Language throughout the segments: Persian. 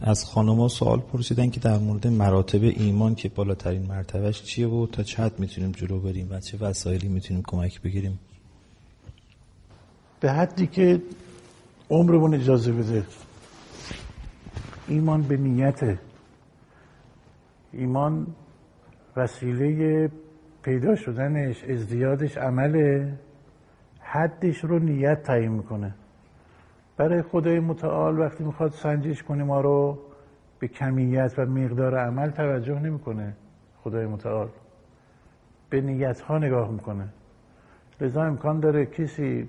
از خانما سوال پرسیدن که در مورد مراتب ایمان که بالاترین مرتبهش چیه و تا حد می‌تونیم جلو بریم و چه وسایلی می‌تونیم کمک بگیریم؟ به حدی که عمرمون اجازه بده. ایمان به نیته. ایمان وسیله پیدا شدنش ازدیادش عمله حدش رو نیت تعیین می‌کنه. برای خدای متعال وقتی می‌خواد سنجش کنه ما رو به کمیت و مقدار عمل توجه نمی‌کنه خدای متعال. به نیت ها نگاه می‌کنه. لذا امکان داره کسی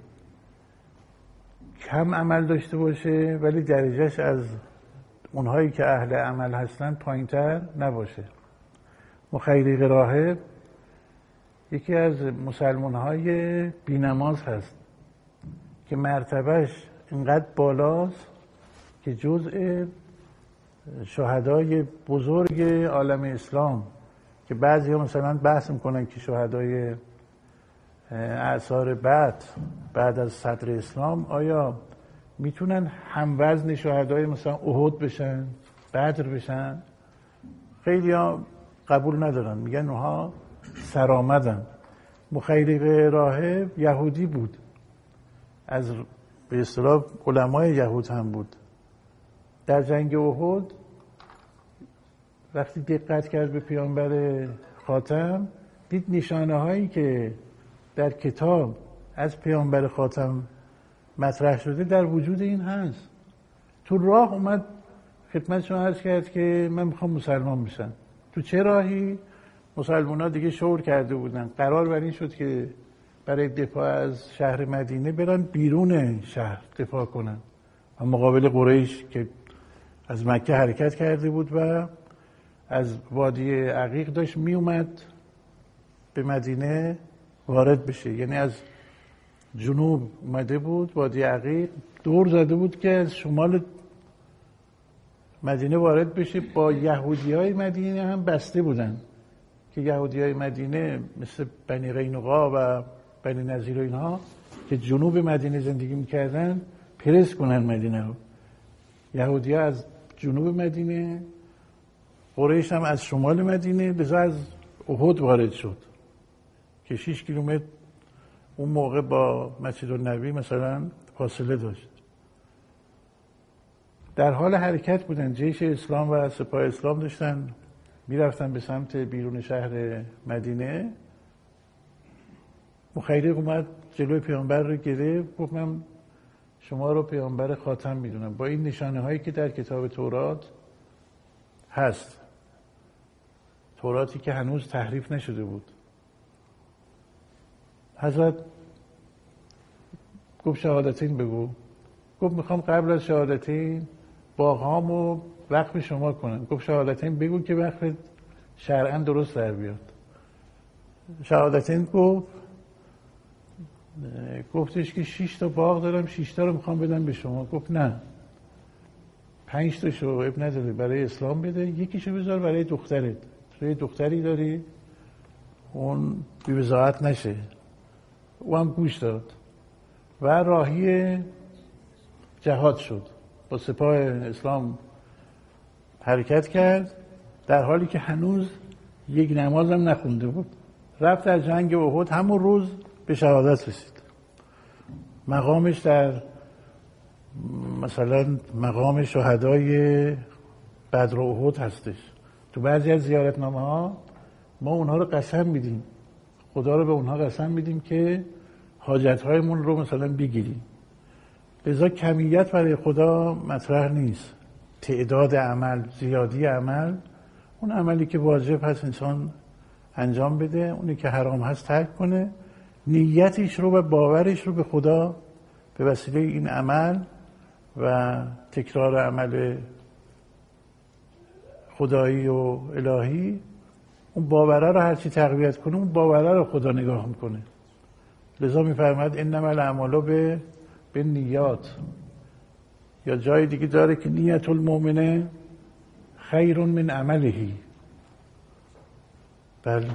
کم عمل داشته باشه ولی درجهش از اونهایی که اهل عمل هستن پایینتر نباشه. مخیریق راهب یکی از مسلمان های بینماز هست که مرتبهش اینقدر بالاست که جزء شهدای بزرگ عالم اسلام که بعضی ها مثلا بحث می‌کنن که شهدای اعثار بعد بعد از صدر اسلام آیا می‌تونن هم وزن شهدای مثلا احد بشن بدر بشن؟ خیلی ها قبول ندارن میگن اونها سرآمدن. مخیرق راهب یهودی بود. از به اصطلاح علمای یهود هم بود. در جنگ احد وقتی دقت کرد به پیامبر خاتم دید نشانه هایی که در کتاب از پیامبر خاتم مطرح شده در وجود این هست. تو راه اومد خدمت شما عرض کرد که من می‌خوام مسلمان بشم. تو چه راهی؟ مسلمان ها دیگه شور کرده بودن. قرار بر این شد که برای دفاع از شهر مدینه برن بیرون شهر دفاع کنن. و مقابل قریش که از مکه حرکت کرده بود و از وادی عقیق داشت می اومد به مدینه وارد بشه. یعنی از جنوب اومده بود وادی عقیق دور زده بود که از شمال مدینه وارد بشه. با یهودی های مدینه هم بسته بودن که یهودی های مدینه مثل بنی قینقا و بنی نظیر و اینها که جنوب مدینه زندگی می‌کردن پرس کنن مدینه رو. یهودی از جنوب مدینه قریش هم از شمال مدینه لذا از احد وارد شد. که 6 کیلومتر اون موقع با مسجد النبی مثلا فاصله داشت. در حال حرکت بودن جیش اسلام و سپاه اسلام داشتن می‌رفتن به سمت بیرون شهر مدینه. مخیرق اومد جلوی پیامبر رو گرفت گفت من شما رو پیامبر خاتم می‌دونم. با این نشانه هایی که در کتاب تورات هست. توراتی که هنوز تحریف نشده بود. حضرت گفت شهادتین بگو. گفت می‌خوام قبل از شهادتین باغامو وقف شما کنم. گفت شهادتین بگو که وقف شرعا درست در بیاد. شهادتین گفت گفتش که شش تا باغ دارم شش تا رو می‌خوام بدم به شما. گفت نه. پنج تا شو اب نداره برای اسلام بده یکیشو بذار برای دخترت. تو دختری داری اون بیوزاعت نشه. او هم گوش داد و راهی جهاد شد. با سپاه اسلام حرکت کرد در حالی که هنوز یک نماز هم نخونده بود. رفت در جنگ احد. همون روز به شهادت رسید. مقامش در مثلا مقام شهدای بدر و احد هستش. تو بعضی از زیارتنامه ها ما اونها رو قسم میدیم. خدا رو به اونها قسم میدیم که حاجت هایمون رو مثلا بگیریم. لذا کمیت برای خدا مطرح نیست. تعداد عمل زیادی عمل اون عملی که واجب هست انسان انجام بده اونی که حرام هست ترک کنه. نیتش رو و باورش رو به خدا به وسیله این عمل و تکرار عمل خدایی و الهی اون باوره رو هرچی تقویت کنه اون باوره رو خدا نگاه می‌کنه. لذا میفرماد انما الاعمال به به نیات. یا جای دیگه داره که نیت المؤمنه خیر من عملهی بله.